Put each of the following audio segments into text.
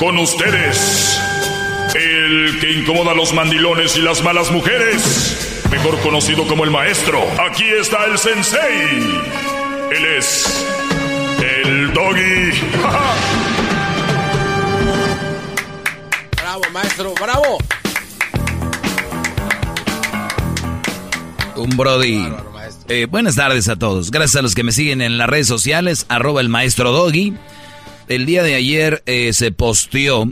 Con ustedes, el que incomoda a los mandilones y las malas mujeres, mejor conocido como el maestro. Aquí está el sensei. Él es el doggy. bravo, maestro, bravo. Un Brody. Eh, buenas tardes a todos. Gracias a los que me siguen en las redes sociales, arroba el maestro Doggy. El día de ayer eh, se posteó,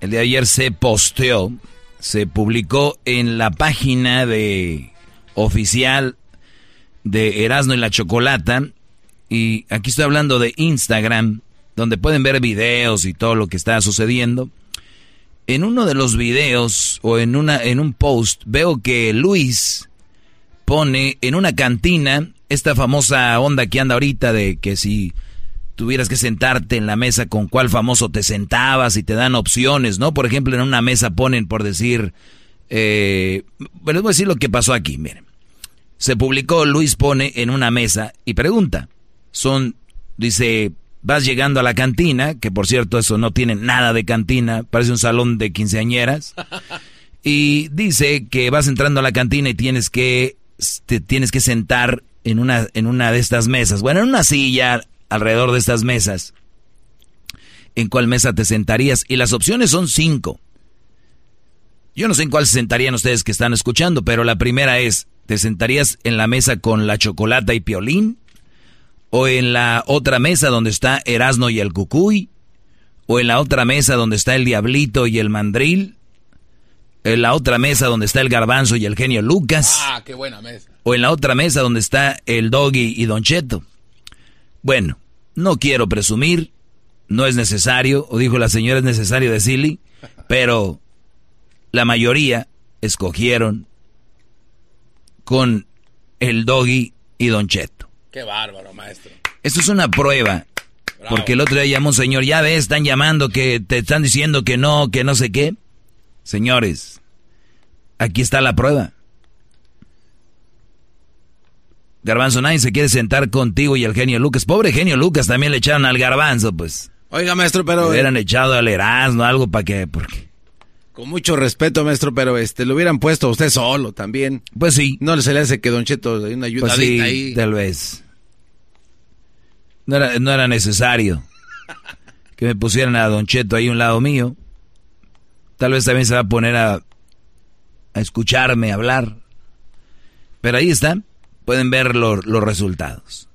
el día de ayer se posteó, se publicó en la página de oficial de Erasmo y la Chocolata. Y aquí estoy hablando de Instagram, donde pueden ver videos y todo lo que está sucediendo. En uno de los videos o en, una, en un post veo que Luis pone en una cantina esta famosa onda que anda ahorita de que si tuvieras que sentarte en la mesa con cuál famoso te sentabas y te dan opciones, ¿no? Por ejemplo, en una mesa ponen por decir, eh, bueno, les voy a decir lo que pasó aquí, miren. Se publicó, Luis pone en una mesa y pregunta, son, dice, vas llegando a la cantina, que por cierto eso no tiene nada de cantina, parece un salón de quinceañeras, y dice que vas entrando a la cantina y tienes que te tienes que sentar en una, en una de estas mesas. Bueno, en una silla alrededor de estas mesas. ¿En cuál mesa te sentarías? Y las opciones son cinco. Yo no sé en cuál se sentarían ustedes que están escuchando, pero la primera es, ¿te sentarías en la mesa con la chocolata y piolín? ¿O en la otra mesa donde está Erasno y el Cucuy? ¿O en la otra mesa donde está el Diablito y el Mandril? en la otra mesa donde está el garbanzo y el genio Lucas. Ah, qué buena mesa. O en la otra mesa donde está el doggy y Don Cheto. Bueno, no quiero presumir, no es necesario, o dijo la señora es necesario decirle, pero la mayoría escogieron con el doggy y Don Cheto. Qué bárbaro, maestro. Esto es una prueba. Porque el otro día llamó un señor, ya ves, están llamando que te están diciendo que no, que no sé qué. Señores, aquí está la prueba. Garbanzo, nadie se quiere sentar contigo y el genio Lucas. Pobre genio Lucas, también le echaron al garbanzo, pues. Oiga, maestro, pero... Le hubieran echado al Erasmo, algo para que... Porque... Con mucho respeto, maestro, pero este, lo hubieran puesto a usted solo también. Pues sí. No se le hace que Don Cheto hay una ayuda pues sí, ahí. tal vez. No era, no era necesario que me pusieran a Don Cheto ahí a un lado mío. Tal vez también se va a poner a, a escucharme hablar. Pero ahí está, pueden ver los resultados.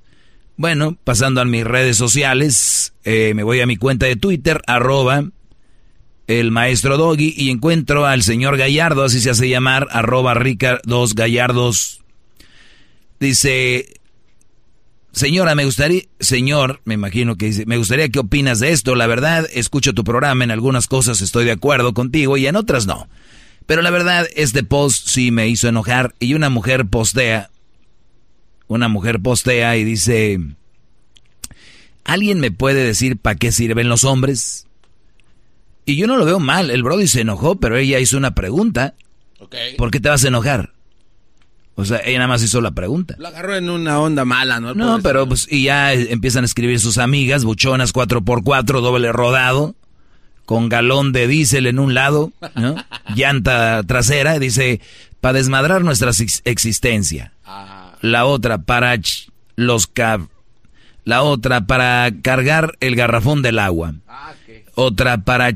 Bueno, pasando a mis redes sociales, eh, me voy a mi cuenta de Twitter, arroba el maestro Doggy, y encuentro al señor Gallardo, así se hace llamar, arroba Rica dos Gallardos. Dice, Señora, me gustaría, señor, me imagino que dice, me gustaría que opinas de esto. La verdad, escucho tu programa, en algunas cosas estoy de acuerdo contigo y en otras no. Pero la verdad, este post sí me hizo enojar y una mujer postea, una mujer postea y dice, ¿alguien me puede decir para qué sirven los hombres? Y yo no lo veo mal, el Brody se enojó, pero ella hizo una pregunta. ¿Por qué te vas a enojar? O sea, ella nada más hizo la pregunta. Lo agarró en una onda mala, ¿no? No, pero pues, y ya empiezan a escribir sus amigas, buchonas 4x4, doble rodado, con galón de diésel en un lado, ¿no? Llanta trasera, dice, para desmadrar nuestra existencia. La otra, para los cab... La otra, para cargar el garrafón del agua. Ah, Otra, para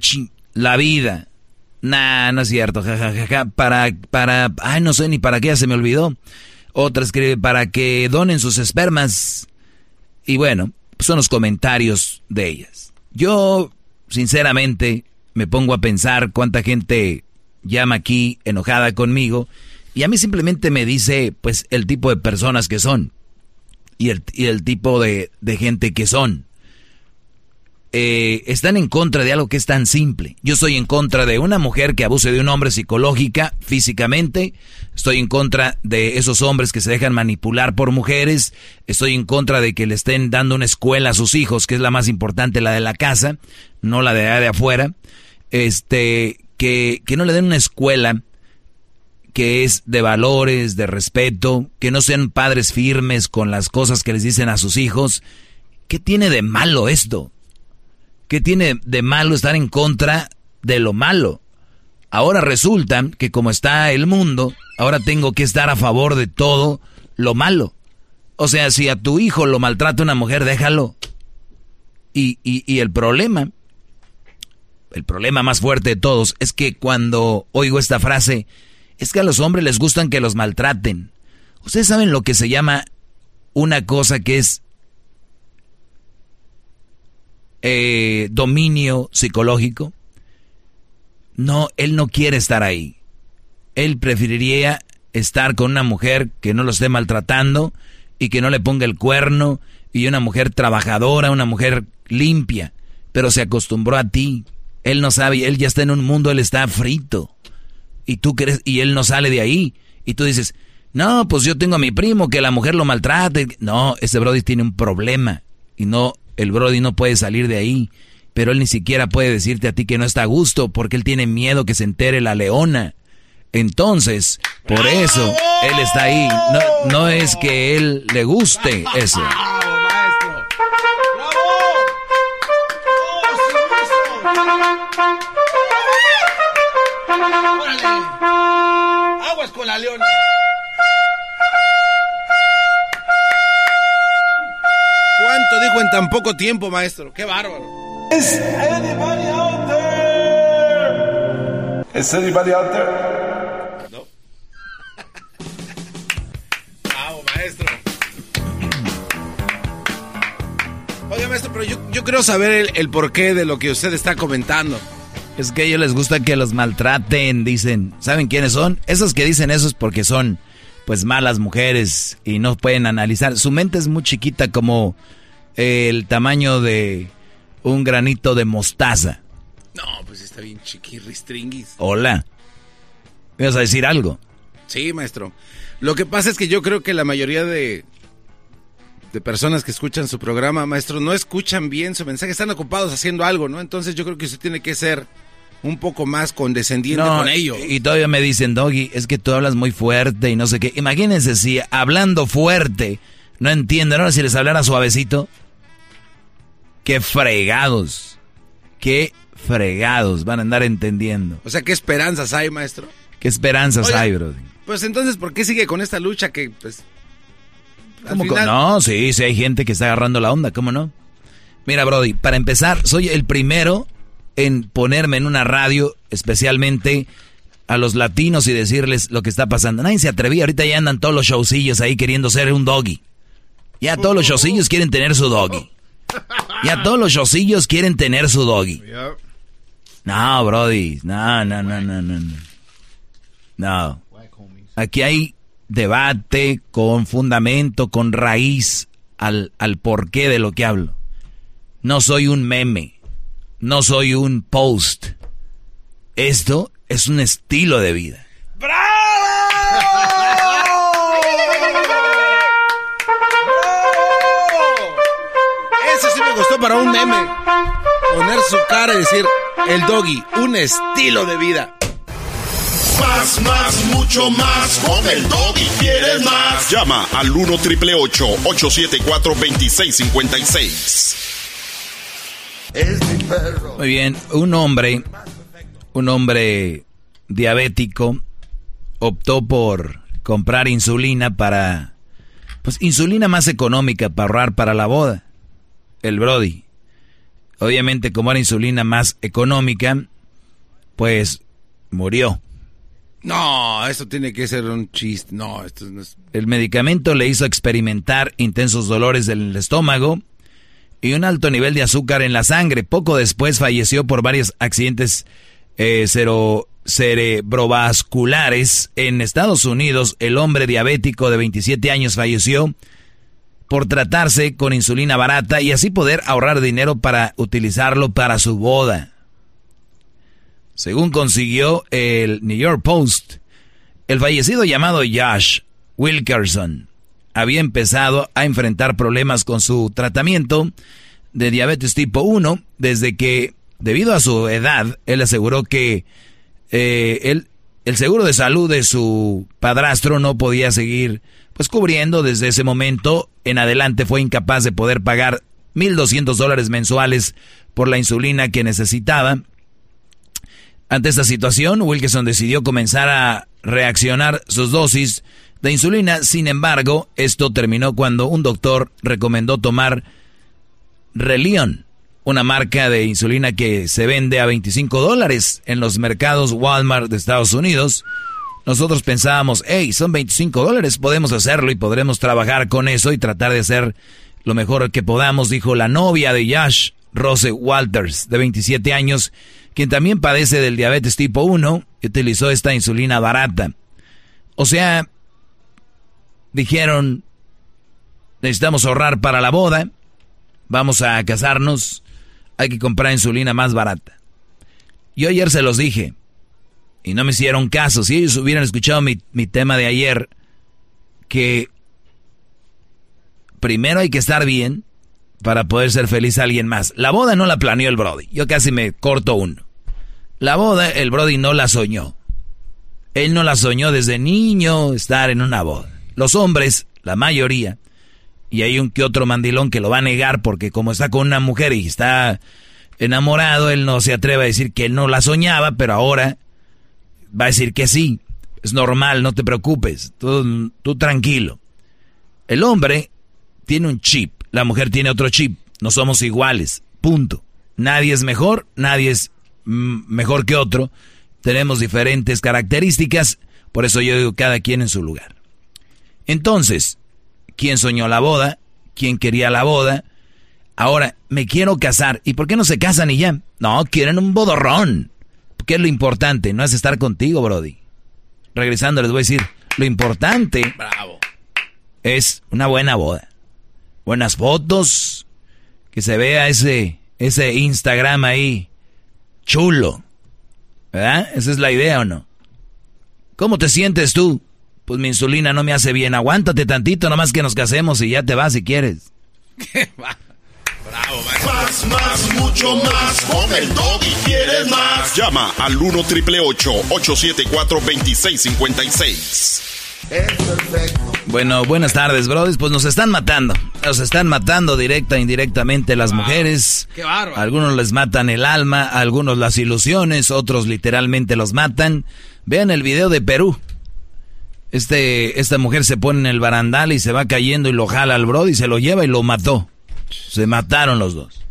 la vida. Nah, no es cierto, jajajaja. Para, para, ay, no sé ni para qué, ya se me olvidó. Otra escribe para que donen sus espermas. Y bueno, son los comentarios de ellas. Yo, sinceramente, me pongo a pensar cuánta gente llama aquí enojada conmigo. Y a mí simplemente me dice, pues, el tipo de personas que son. Y el, y el tipo de, de gente que son. Eh, están en contra de algo que es tan simple. Yo estoy en contra de una mujer que abuse de un hombre psicológica, físicamente. Estoy en contra de esos hombres que se dejan manipular por mujeres. Estoy en contra de que le estén dando una escuela a sus hijos, que es la más importante, la de la casa, no la de, de afuera. Este, que, que no le den una escuela que es de valores, de respeto, que no sean padres firmes con las cosas que les dicen a sus hijos. ¿Qué tiene de malo esto? ¿Qué tiene de malo estar en contra de lo malo? Ahora resulta que como está el mundo, ahora tengo que estar a favor de todo lo malo. O sea, si a tu hijo lo maltrata una mujer, déjalo. Y, y, y el problema, el problema más fuerte de todos, es que cuando oigo esta frase, es que a los hombres les gustan que los maltraten. Ustedes saben lo que se llama una cosa que es eh, dominio psicológico. No, él no quiere estar ahí. Él preferiría estar con una mujer que no lo esté maltratando y que no le ponga el cuerno y una mujer trabajadora, una mujer limpia, pero se acostumbró a ti. Él no sabe, él ya está en un mundo, él está frito. Y tú crees, y él no sale de ahí. Y tú dices, no, pues yo tengo a mi primo que la mujer lo maltrate. No, ese Brody tiene un problema. Y no, el Brody no puede salir de ahí pero él ni siquiera puede decirte a ti que no está a gusto porque él tiene miedo que se entere la leona. Entonces, por eso él está ahí. No, no es que él le guste eso. Aguas con la leona. ¿Cuánto dijo en tan poco tiempo, maestro? ¡Qué bárbaro! Is anybody out there? Is anybody out there? No. Bravo, maestro. Oye, maestro, pero yo, yo quiero saber el, el, porqué de lo que usted está comentando. Es que a ellos les gusta que los maltraten, dicen. ¿Saben quiénes son? Esos que dicen eso es porque son, pues, malas mujeres y no pueden analizar. Su mente es muy chiquita como el tamaño de un granito de mostaza. No, pues está bien chiquirristringuis. Hola. ¿Me vas a decir algo? Sí, maestro. Lo que pasa es que yo creo que la mayoría de, de personas que escuchan su programa, maestro, no escuchan bien su mensaje, están ocupados haciendo algo, ¿no? Entonces yo creo que usted tiene que ser un poco más condescendiente con ellos. Y todavía me dicen, Doggy, es que tú hablas muy fuerte y no sé qué. Imagínense si hablando fuerte no entienden, ahora si les hablara suavecito. Qué fregados. Qué fregados van a andar entendiendo. O sea, ¿qué esperanzas hay, maestro? ¿Qué esperanzas hay, bro? Pues entonces, ¿por qué sigue con esta lucha que, pues... No, sí, sí hay gente que está agarrando la onda, ¿cómo no? Mira, Brody, para empezar, soy el primero en ponerme en una radio, especialmente a los latinos y decirles lo que está pasando. Nadie se atrevía, ahorita ya andan todos los showcillos ahí queriendo ser un doggy. Ya todos los showcillos quieren tener su doggy. Ya todos los chosillos quieren tener su doggy. No, Brody. No, no, no, no, no. No. Aquí hay debate con fundamento, con raíz al, al porqué de lo que hablo. No soy un meme. No soy un post. Esto es un estilo de vida. gustó para un meme. Poner su cara y decir, el doggy, un estilo de vida. Más, más, mucho más. Con el doggy quieres más. Llama al 1 triple 874 2656. Es mi perro. Muy bien, un hombre, un hombre diabético optó por comprar insulina para, pues insulina más económica para ahorrar para la boda el Brody. Obviamente, como era insulina más económica, pues murió. No, esto tiene que ser un chiste. No, esto no es... El medicamento le hizo experimentar intensos dolores del estómago y un alto nivel de azúcar en la sangre. Poco después falleció por varios accidentes eh, cerebrovasculares. En Estados Unidos, el hombre diabético de 27 años falleció por tratarse con insulina barata y así poder ahorrar dinero para utilizarlo para su boda. Según consiguió el New York Post, el fallecido llamado Josh Wilkerson había empezado a enfrentar problemas con su tratamiento de diabetes tipo 1 desde que, debido a su edad, él aseguró que eh, el seguro de salud de su padrastro no podía seguir pues cubriendo desde ese momento en adelante fue incapaz de poder pagar 1.200 dólares mensuales por la insulina que necesitaba. Ante esta situación, Wilkerson decidió comenzar a reaccionar sus dosis de insulina. Sin embargo, esto terminó cuando un doctor recomendó tomar Relion, una marca de insulina que se vende a 25 dólares en los mercados Walmart de Estados Unidos. Nosotros pensábamos, hey, son 25 dólares, podemos hacerlo y podremos trabajar con eso y tratar de hacer lo mejor que podamos, dijo la novia de Yash, Rose Walters, de 27 años, quien también padece del diabetes tipo 1 y utilizó esta insulina barata. O sea, dijeron, necesitamos ahorrar para la boda, vamos a casarnos, hay que comprar insulina más barata. Yo ayer se los dije y no me hicieron caso. Si ellos hubieran escuchado mi, mi tema de ayer, que primero hay que estar bien para poder ser feliz a alguien más. La boda no la planeó el Brody. Yo casi me corto uno. La boda, el Brody no la soñó. Él no la soñó desde niño estar en una boda. Los hombres, la mayoría, y hay un que otro mandilón que lo va a negar porque como está con una mujer y está enamorado, él no se atreve a decir que él no la soñaba, pero ahora va a decir que sí. Es normal, no te preocupes, tú, tú tranquilo. El hombre tiene un chip, la mujer tiene otro chip, no somos iguales, punto. Nadie es mejor, nadie es mejor que otro, tenemos diferentes características, por eso yo digo cada quien en su lugar. Entonces, quién soñó la boda, quién quería la boda. Ahora, me quiero casar. ¿Y por qué no se casan y ya? No, quieren un bodorrón. ¿Qué es lo importante? No es estar contigo, Brody. Regresando, les voy a decir, lo importante Bravo. es una buena boda. Buenas fotos, que se vea ese, ese Instagram ahí chulo. ¿Verdad? Esa es la idea o no. ¿Cómo te sientes tú? Pues mi insulina no me hace bien. Aguántate tantito, nomás que nos casemos y ya te vas si quieres. ¿Qué va? Bravo, Más, más, mucho más. Con el y quieres más. Llama al 1 triple 874 2656. Es perfecto. Bueno, buenas tardes, brothers. Pues nos están matando. Nos están matando directa e indirectamente las mujeres. Qué bárbaro. Algunos les matan el alma, algunos las ilusiones, otros literalmente los matan. Vean el video de Perú. Este, esta mujer se pone en el barandal y se va cayendo y lo jala al brody y se lo lleva y lo mató. Se mataron los dos.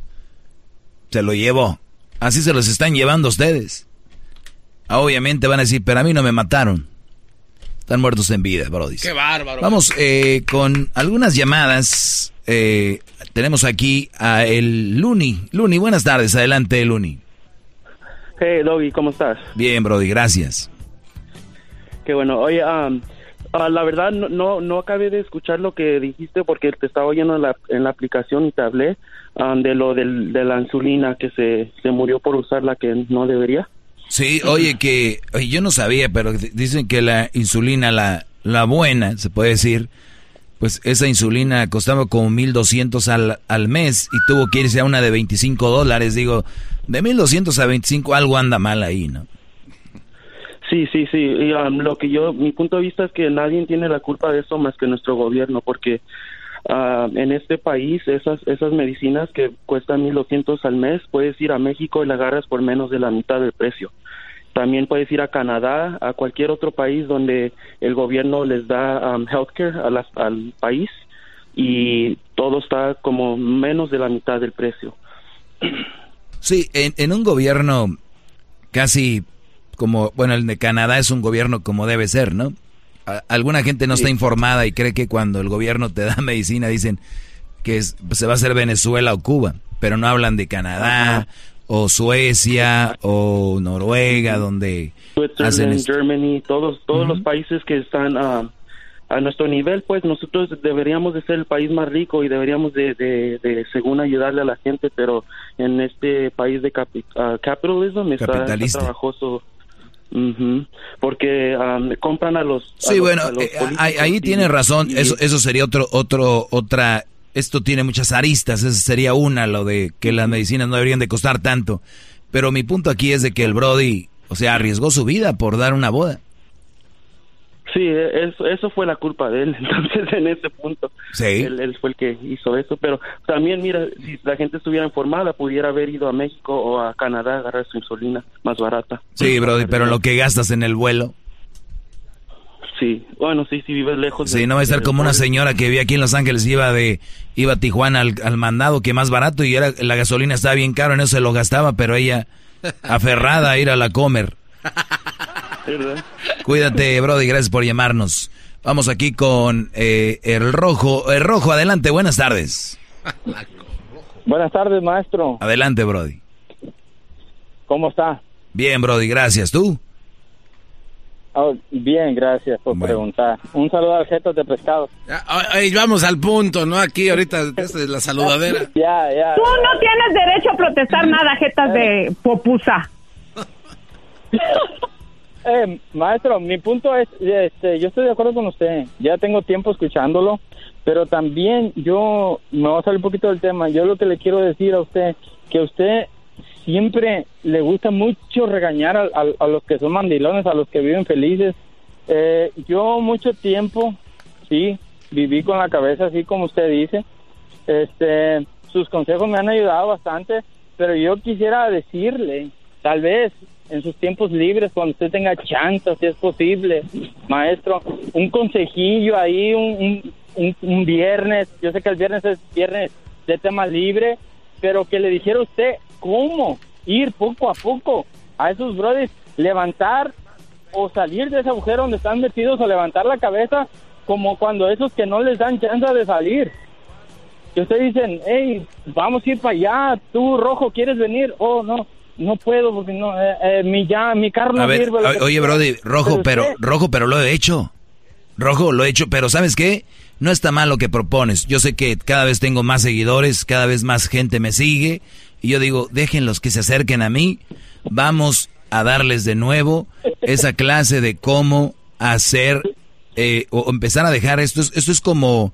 Se lo llevó. Así se los están llevando ustedes. Obviamente van a decir, pero a mí no me mataron. Están muertos en vida, brody. Qué bárbaro. Vamos eh, con algunas llamadas. Eh, tenemos aquí a el Luni. Luni, buenas tardes. Adelante, Luni. Hey, Doggy, ¿cómo estás? Bien, Brody, gracias. Qué bueno. Oye, um, uh, la verdad no, no, no acabé de escuchar lo que dijiste porque te estaba oyendo en la, en la aplicación y te hablé um, de lo del, de la insulina que se, se murió por usar la que no debería. Sí, oye, que yo no sabía, pero dicen que la insulina, la, la buena, se puede decir, pues esa insulina costaba como 1200 al, al mes y tuvo que irse a una de 25 dólares. Digo, de 1200 a 25 algo anda mal ahí, ¿no? Sí, sí, sí. Y, um, lo que yo, mi punto de vista es que nadie tiene la culpa de eso más que nuestro gobierno, porque uh, en este país esas esas medicinas que cuestan 1.200 al mes, puedes ir a México y la agarras por menos de la mitad del precio. También puedes ir a Canadá, a cualquier otro país donde el gobierno les da um, healthcare al país y todo está como menos de la mitad del precio. Sí, en, en un gobierno casi como, bueno, el de Canadá es un gobierno como debe ser, ¿no? alguna gente no está informada y cree que cuando el gobierno te da medicina dicen que se va a hacer Venezuela o Cuba, pero no hablan de Canadá o Suecia o Noruega, donde hacen Germany, todos todos los países que están a nuestro nivel, pues nosotros deberíamos de ser el país más rico y deberíamos de, de, según ayudarle a la gente, pero en este país de ah, capitalismo está, está trabajoso porque compran a los... Sí, bueno, eh, ahí, tiene razón, eso, eso sería otro, otro, otra, esto tiene muchas aristas, esa sería una, lo de que las medicinas no deberían de costar tanto, pero mi punto aquí es de que el Brody, o sea, arriesgó su vida por dar una boda. Sí, eso, eso fue la culpa de él, entonces en ese punto. Sí. Él, fue el que hizo eso, pero también, mira, si la gente estuviera informada, pudiera haber ido a México o a Canadá a agarrar su insulina más barata. Sí, Brody, pero lo que gastas en el vuelo. Sí, bueno, sí, si vives lejos. Sí, no va a estar como una señora que vi aquí en Los Ángeles, iba de iba a Tijuana al, al mandado, que más barato, y era la gasolina estaba bien caro, en eso se lo gastaba, pero ella aferrada a ir a la comer. Cuídate, Brody, gracias por llamarnos. Vamos aquí con eh, el rojo. El rojo, adelante, buenas tardes. Buenas tardes, maestro. Adelante, Brody. ¿Cómo está? Bien, Brody, gracias. ¿Tú? Oh, bien, gracias por preguntar. Un saludo al jeto de pescado. vamos al punto, ¿no? Aquí ahorita es la saludadera. ya, ya. Tú no tienes derecho a protestar nada, jetas de popusa. Eh, maestro, mi punto es, este, yo estoy de acuerdo con usted. Ya tengo tiempo escuchándolo, pero también yo me voy a salir un poquito del tema. Yo lo que le quiero decir a usted que usted siempre le gusta mucho regañar a, los que son mandilones, a los que viven felices. Eh, yo mucho tiempo, sí, viví con la cabeza así como usted dice. Este, sus consejos me han ayudado bastante, pero yo quisiera decirle, tal vez en sus tiempos libres, cuando usted tenga chance, si es posible, maestro, un consejillo ahí, un, un, viernes, yo sé que el viernes es viernes de tema libre, pero que le dijera usted cómo ir poco a poco a esos brothers, levantar o salir de ese agujero donde están metidos o levantar la cabeza como cuando esos que no les dan chance de salir. Que ustedes dicen, hey, vamos a ir para allá, tú rojo, ¿quieres venir? Oh, no, no puedo porque no, eh, eh, mi ya, mi carro no sirve. Oye, Brody, rojo, pero, rojo, pero lo he hecho. Rojo, lo he hecho, pero ¿sabes qué? No está mal lo que propones. Yo sé que cada vez tengo más seguidores, cada vez más gente me sigue. Y yo digo, déjenlos que se acerquen a mí. Vamos a darles de nuevo esa clase de cómo hacer eh, o empezar a dejar esto. Esto es como,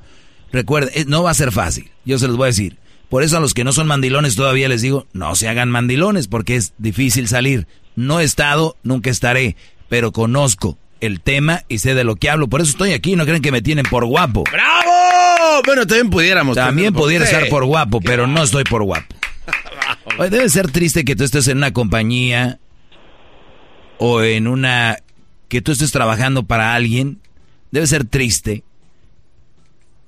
recuerden, no va a ser fácil. Yo se los voy a decir. Por eso a los que no son mandilones todavía les digo, no se hagan mandilones porque es difícil salir. No he estado, nunca estaré, pero conozco el tema y sé de lo que hablo. Por eso estoy aquí, no creen que me tienen por guapo. ¡Bravo! Bueno, también pudiéramos. También pudiera estar por guapo, pero no estoy por guapo. debe ser triste que tú estés en una compañía o en una... que tú estés trabajando para alguien. Debe ser triste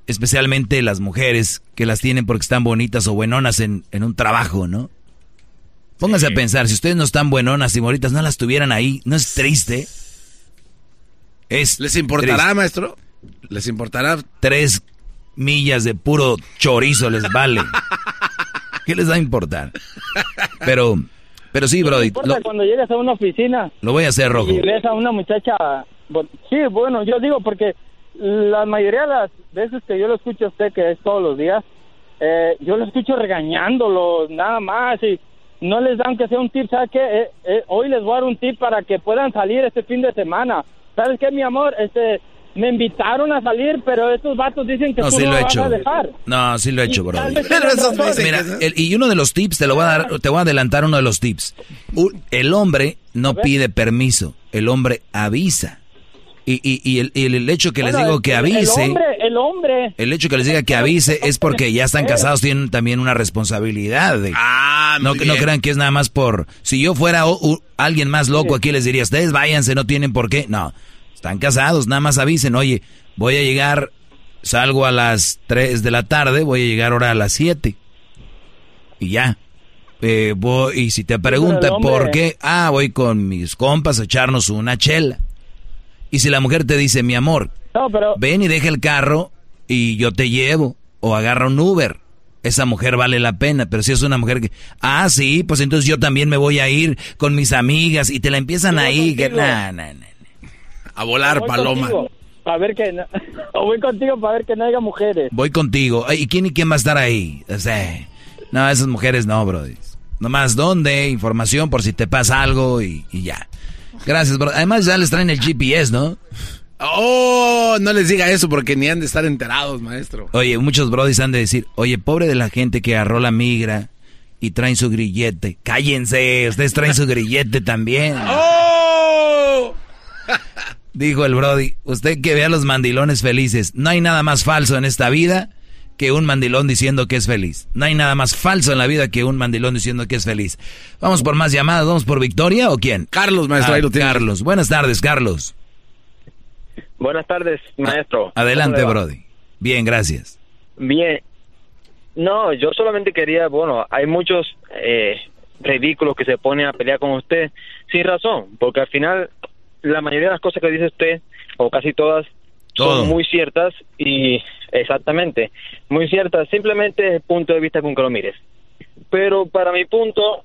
especialmente las mujeres que las tienen porque están bonitas o buenonas en, un trabajo, ¿no? Pónganse a pensar, si ustedes no están buenonas y bonitas, no las tuvieran ahí, ¿no es triste? Es ¿Les importará, maestro? ¿Les importará? Tres millas de puro chorizo les vale. ¿Qué les va a importar? Pero, pero sí, Brody. cuando llegas a una oficina. Lo voy a hacer rojo. Y ves a una muchacha. Sí, bueno, yo digo porque la mayoría de las veces que yo lo escucho a usted, que es todos los días, eh, yo lo escucho regañándolo, nada más, y no les dan que sea un tip, ¿sabes qué? Eh, eh, hoy les voy a dar un tip para que puedan salir este fin de semana. ¿Sabes qué, mi amor? Este, me invitaron a salir, pero estos vatos dicen que no, tú no lo, he hecho. a dejar. No, sí lo he hecho, bro. Mira, y uno de los tips, te lo voy a dar, te voy a adelantar uno de los tips. El hombre no pide permiso, el hombre avisa. Y, y, y, el, el, hecho que les digo que avise. El hombre, el hombre. El hecho que les diga que avise es porque ya están casados, tienen también una responsabilidad. De, ah, no, no crean que es nada más por. Si yo fuera alguien más loco aquí, les diría, ustedes váyanse, no tienen por qué. No, están casados, nada más avisen, oye, voy a llegar, salgo a las 3 de la tarde, voy a llegar ahora a las 7. Y ya. Eh, voy, y si te preguntan por qué, ah, voy con mis compas a echarnos una chela. Y si la mujer te dice, mi amor, ven y deja el carro y yo te llevo, o agarra un Uber, esa mujer vale la pena, pero si es una mujer que, ah, sí, pues entonces yo también me voy a ir con mis amigas y te la empiezan ahí, que, a volar paloma. Para ver que, o voy contigo para ver que no haya mujeres. Voy contigo. ¿Y quién y quién va a estar ahí? O sea, no, esas mujeres no, bro. Nomás dónde, información por si te pasa algo y ya. Gracias, bro. Además ya les traen el GPS, ¿no? Oh, no les diga eso porque ni han de estar enterados, maestro. Oye, muchos brodis han de decir, oye, pobre de la gente que agarró la migra y traen su grillete. Cállense, ustedes traen su grillete también. ¡Oh! Dijo el Brody, usted que vea los mandilones felices, no hay nada más falso en esta vida que un mandilón diciendo que es feliz. No hay nada más falso en la vida que un mandilón diciendo que es feliz. Vamos por más llamadas, vamos por Victoria o quién? Carlos, maestro, ah, Carlos. Buenas tardes, Carlos. Buenas tardes, maestro. Adelante, Brody. Bien, gracias. Bien. No, yo solamente quería, bueno, hay muchos eh, ridículos que se ponen a pelear con usted sin razón, porque al final la mayoría de las cosas que dice usted, o casi todas, son muy ciertas y exactamente, muy ciertas, simplemente es el punto de vista con que lo mires. Pero para mi punto,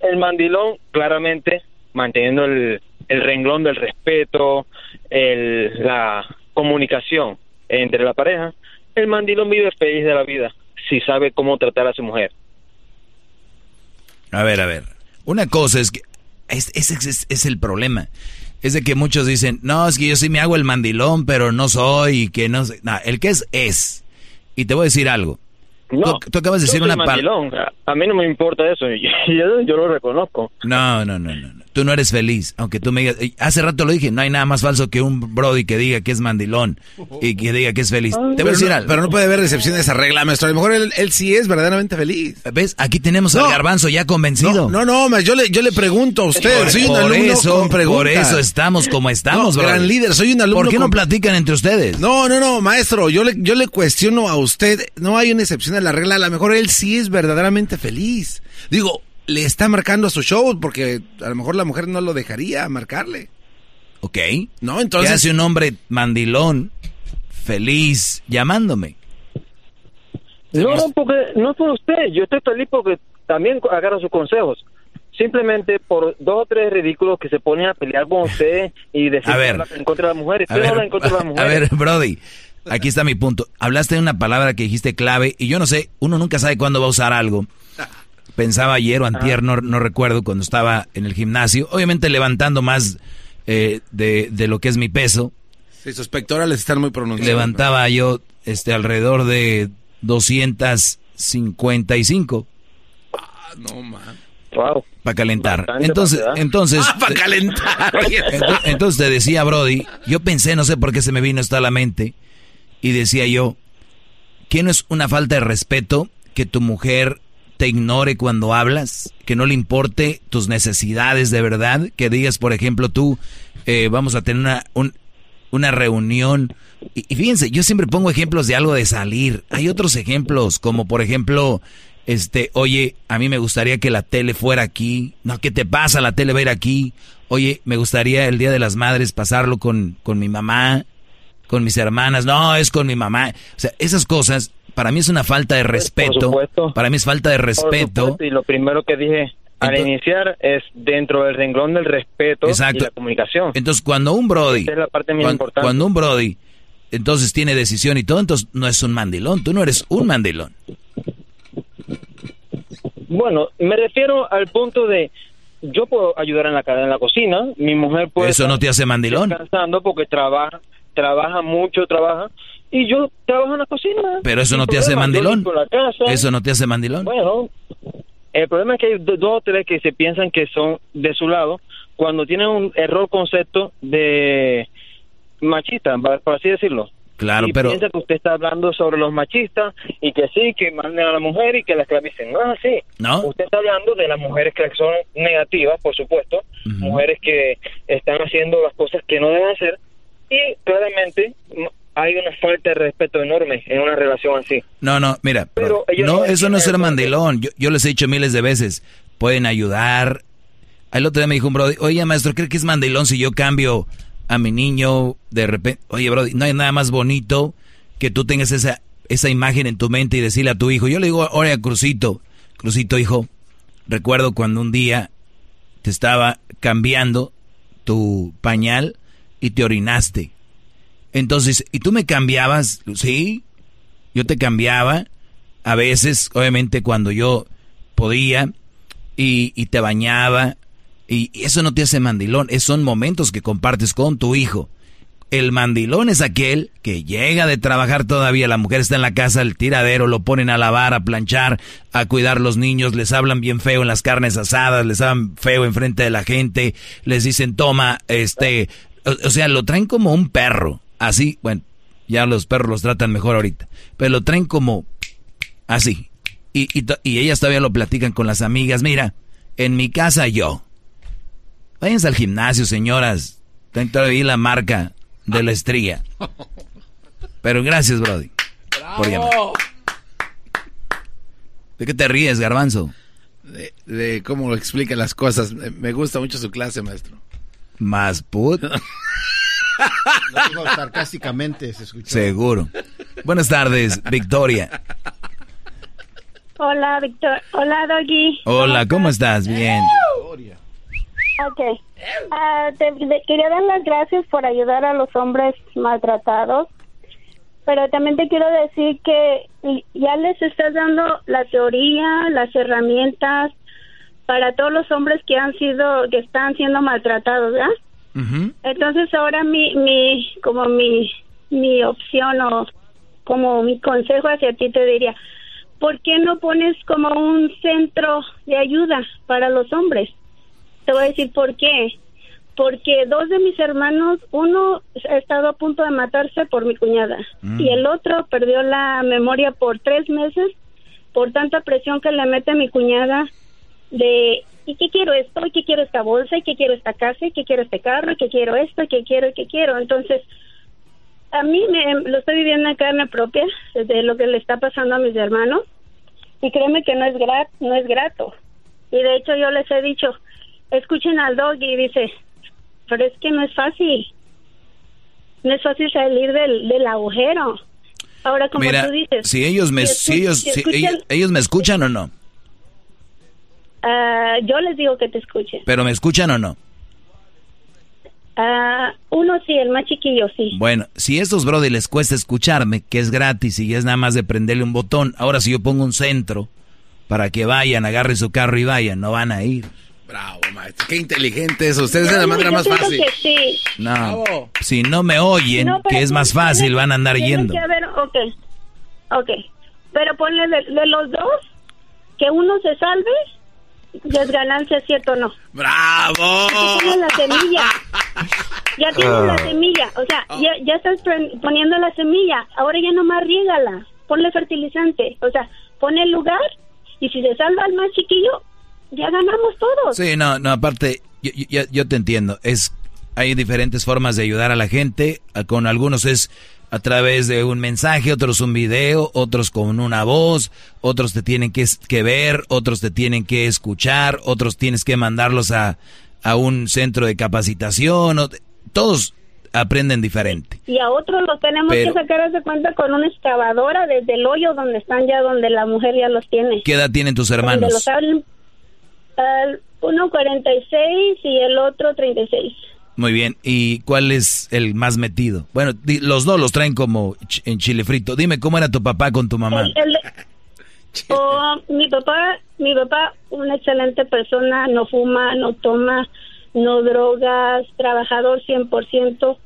el mandilón claramente manteniendo el, el renglón del respeto, el, la comunicación entre la pareja, el mandilón vive feliz de la vida si sabe cómo tratar a su mujer. A ver, a ver. Una cosa es que ese es, es, el problema. Es de que muchos dicen, no, es que yo sí me hago el mandilón, pero no soy y que no sé. No, el que es, es. Y te voy a decir algo. No, tú, acabas de decir una palabra. A mí no me importa eso, yo, yo, lo reconozco. No, no, no, no tú no eres feliz, aunque tú me digas, hace rato lo dije, no hay nada más falso que un Brody que diga que es mandilón y que diga que es feliz. Te voy a decir algo. Pero no puede haber decepción de esa regla, maestro. A lo mejor él, él sí es verdaderamente feliz. ¿Ves? Aquí tenemos al garbanzo ya convencido. No, no, no, yo le, yo le pregunto a usted, por, soy un alumno eso, con Por eso estamos como estamos, no, Gran líder, soy un alumno ¿Por qué no platican entre ustedes? No, no, no, maestro, yo le, yo le cuestiono a usted, no hay una excepción a la regla, a lo mejor él sí es verdaderamente feliz. Digo, le está marcando a su show porque a lo mejor la mujer no lo dejaría marcarle. Ok. No, entonces. ¿Qué hace un hombre mandilón feliz llamándome? No, no, porque no por usted. Yo estoy feliz porque también agarro sus consejos. Simplemente por dos o tres ridículos que se ponen a pelear con usted y decir en contra de las mujeres. A ver, en contra de las mujeres. A ver, Brody. Aquí está mi punto. Hablaste de una palabra que dijiste clave y yo no sé, uno nunca sabe cuándo va a usar algo pensaba ayer o antier, no, recuerdo, cuando estaba en el gimnasio, obviamente levantando más eh, de, lo que es mi peso. Sí, sus pectorales están muy pronunciados. Levantaba yo este alrededor de 255. Ah, no, man. Wow. Para calentar. entonces, entonces. Ah, para calentar. Entonces, entonces te decía, Brody, yo pensé, no sé por qué se me vino esto a la mente, y decía yo, ¿qué no es una falta de respeto que tu mujer te ignore cuando hablas, que no le importe tus necesidades de verdad, que digas, por ejemplo, tú, eh, vamos a tener una, una reunión. Y, fíjense, yo siempre pongo ejemplos de algo de salir. Hay otros ejemplos, como por ejemplo, este, oye, a mí me gustaría que la tele fuera aquí. No, ¿qué te pasa? La tele va a ir aquí. Oye, me gustaría el Día de las Madres pasarlo con, con mi mamá, con mis hermanas. No, es con mi mamá. O sea, esas cosas para mí es una falta de respeto. Para mí es falta de respeto. y lo primero que dije al iniciar es dentro del renglón del respeto y la comunicación. Entonces, cuando un Brody, es la parte cuando, importante. cuando un Brody, entonces tiene decisión y todo, entonces no es un mandilón, tú no eres un mandilón. Bueno, me refiero al punto de yo puedo ayudar en la en la cocina, mi mujer puede Eso no te hace mandilón. Descansando porque trabaja, trabaja mucho, trabaja y yo trabajo en la cocina. Pero eso no te hace mandilón. Eso no te hace mandilón. Bueno, el problema es que hay dos o tres que se piensan que son de su lado cuando tienen un error concepto de machista, por así decirlo. Claro, y pero... piensa que usted está hablando sobre los machistas y que sí, que manden a la mujer y que la esclavicen. No, sí. ¿No? Usted está hablando de las mujeres que son negativas, por supuesto, mujeres que están haciendo las cosas que no deben hacer y claramente hay una falta de respeto enorme en una relación así. No, no, mira, pero no, eso no es ser mandilón. Yo, les he dicho miles de veces, pueden ayudar. El otro día me dijo un brody, oye maestro, ¿cree que es mandilón si yo cambio a mi niño de repente? Oye brody, no hay nada más bonito que tú tengas esa, esa imagen en tu mente y decirle a tu hijo. Yo le digo, oye Crucito, Crucito hijo, recuerdo cuando un día te estaba cambiando tu pañal y te orinaste entonces, ¿y tú me cambiabas? Sí, yo te cambiaba. A veces, obviamente, cuando yo podía y, y te bañaba. Y eso no te hace mandilón, esos son momentos que compartes con tu hijo. El mandilón es aquel que llega de trabajar todavía, la mujer está en la casa, el tiradero, lo ponen a lavar, a planchar, a cuidar los niños, les hablan bien feo en las carnes asadas, les hablan feo enfrente de la gente, les dicen toma, este, o, sea, lo traen como un perro, así, bueno, ya los perros los tratan mejor ahorita, pero lo traen como así. Y, y, ellas todavía lo platican con las amigas, mira, en mi casa yo. Váyanse al gimnasio, señoras. Tengo todavía la marca de la estría. Pero gracias, Brody. Por llamar. ¿De qué te ríes, garbanzo? De, cómo explica las cosas. Me gusta mucho su clase, maestro. ¿Más put? Lo sarcásticamente, se escuchó. Seguro. Buenas tardes, Victoria. Hola, Victor. Hola, Doggy. Hola, ¿cómo estás? Bien. Ok. Ah, te, quería dar las gracias por ayudar a los hombres maltratados pero también te quiero decir que ya les estás dando la teoría, las herramientas para todos los hombres que han sido, que están siendo maltratados, ¿verdad? Entonces ahora mi, mi, como mi, mi opción o como mi consejo hacia ti te diría, ¿por qué no pones como un centro de ayuda para los hombres? Te voy a decir por qué porque dos de mis hermanos, uno ha estado a punto de matarse por mi cuñada mm. y el otro perdió la memoria por tres meses por tanta presión que le mete mi cuñada de ¿y qué quiero esto? ¿y qué quiero esta bolsa? ¿y qué quiero esta casa? ¿y qué quiero este carro? ¿y qué quiero esto? ¿y qué quiero? ¿y qué quiero? Entonces, a mí me, lo estoy viviendo en carne propia de lo que le está pasando a mis hermanos y créeme que no es, grat, no es grato. Y de hecho yo les he dicho, escuchen al dog y dice, pero es que no es fácil. No es fácil salir del, del agujero. Ahora, como tú dices... Si ellos me, si, ellos, ellos, me escuchan o no. Ah, yo les digo que te escuchen. ¿Pero me escuchan o no? Uh, uno sí, el más chiquillo sí. Bueno, si a estos brody les cuesta escucharme, que es gratis y es nada más de prenderle un botón, ahora si yo pongo un centro para que vayan, agarren su carro y vayan, no van a ir. Bravo, maestro. Qué inteligente eso. Ustedes es la manera más fácil. sí. No, si no me oyen, que es más fácil, van a andar yendo. Que ver, ok, ok. Pero ponle de, los dos, que uno se salve, ya es ganancia, ¿cierto o no? ¡Bravo! Ya tienes la semilla. Ya tienes la ah. semilla. O sea, ya, ya estás poniendo la semilla. Ahora ya nomás riégala. Ponle fertilizante. O sea, pone el lugar y si se salva el más chiquillo, ya ganamos todos. Sí, no, no, aparte, yo, yo, te entiendo. Es, hay diferentes formas de ayudar a la gente. Con algunos es a través de un mensaje, otros un video, otros con una voz, otros te tienen que, que ver, otros te tienen que escuchar, otros tienes que mandarlos a, a un centro de capacitación. todos aprenden diferente. Y a otros los tenemos que sacar de cuenta con una excavadora desde el hoyo donde están ya, donde la mujer ya los tiene. ¿Qué edad tienen tus hermanos? uno 46 y el otro 36. Muy bien. ¿Y cuál es el más metido? Bueno, los dos los traen como en chile frito. Dime, ¿cómo era tu papá con tu mamá? Oh, mi papá, mi papá, una excelente persona, no fuma, no toma, no drogas, trabajador 100%.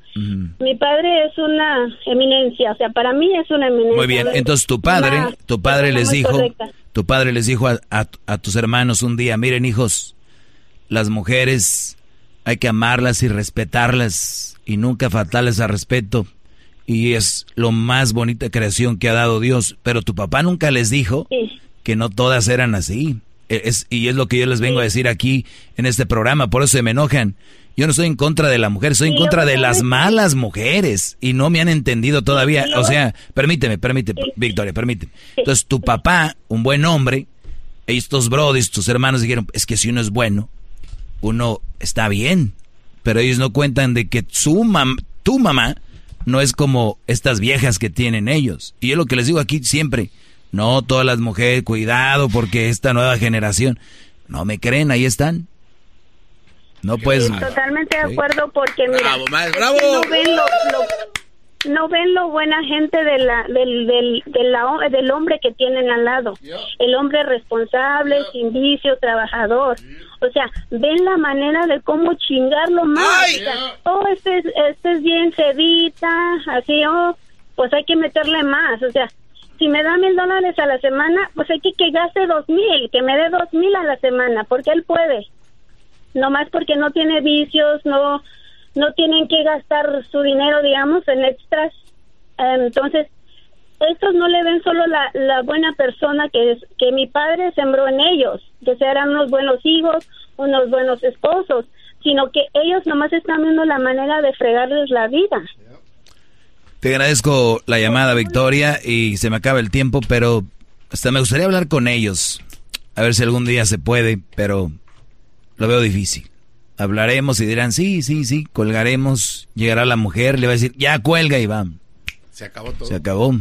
Mi padre es una eminencia, o sea, para mí es una eminencia. Muy bien, entonces tu padre, tu padre les dijo, tu padre les dijo a, tus hermanos un día, miren hijos, las mujeres hay que amarlas y respetarlas y nunca faltarles al respeto. Y es lo más bonita creación que ha dado Dios. Pero tu papá nunca les dijo que no todas eran así. E, es, y es lo que yo les vengo a decir aquí en este programa, por eso se me enojan. Yo no estoy en contra de la mujer, estoy en contra de las malas mujeres y no me han entendido todavía. O sea, permíteme, permíteme, Victoria, permíteme. Entonces, tu papá, un buen hombre, estos brodis, tus hermanos dijeron, es que si uno es bueno, uno está bien. Pero ellos no cuentan de que su tu mamá no es como estas viejas que tienen ellos. Y yo lo que les digo aquí siempre, no todas las mujeres, cuidado porque esta nueva generación, no me creen, ahí están. No puedes. totalmente de acuerdo porque mira, no ven lo, no ven lo buena gente de la, del, del, del hombre que tienen al lado. El hombre responsable, sin vicio, trabajador. O sea, ven la manera de cómo chingarlo más. oh, este es, este es bien cedita, así, oh, pues hay que meterle más. O sea, si me da mil dólares a la semana, pues hay que que gaste dos mil, que me dé dos mil a la semana, porque él puede. No más porque no tiene vicios, no no tienen que gastar su dinero, digamos, en extras. Entonces, estos no le ven solo la, la buena persona que, es, que mi padre sembró en ellos, que serán unos buenos hijos, unos buenos esposos, sino que ellos nomás están viendo la manera de fregarles la vida. Te agradezco la llamada, Victoria, y se me acaba el tiempo, pero hasta me gustaría hablar con ellos. A ver si algún día se puede, pero lo veo difícil. Hablaremos y dirán, sí, sí, sí, colgaremos. Llegará la mujer, le va a decir, ya cuelga y va. Se acabó todo. Se acabó.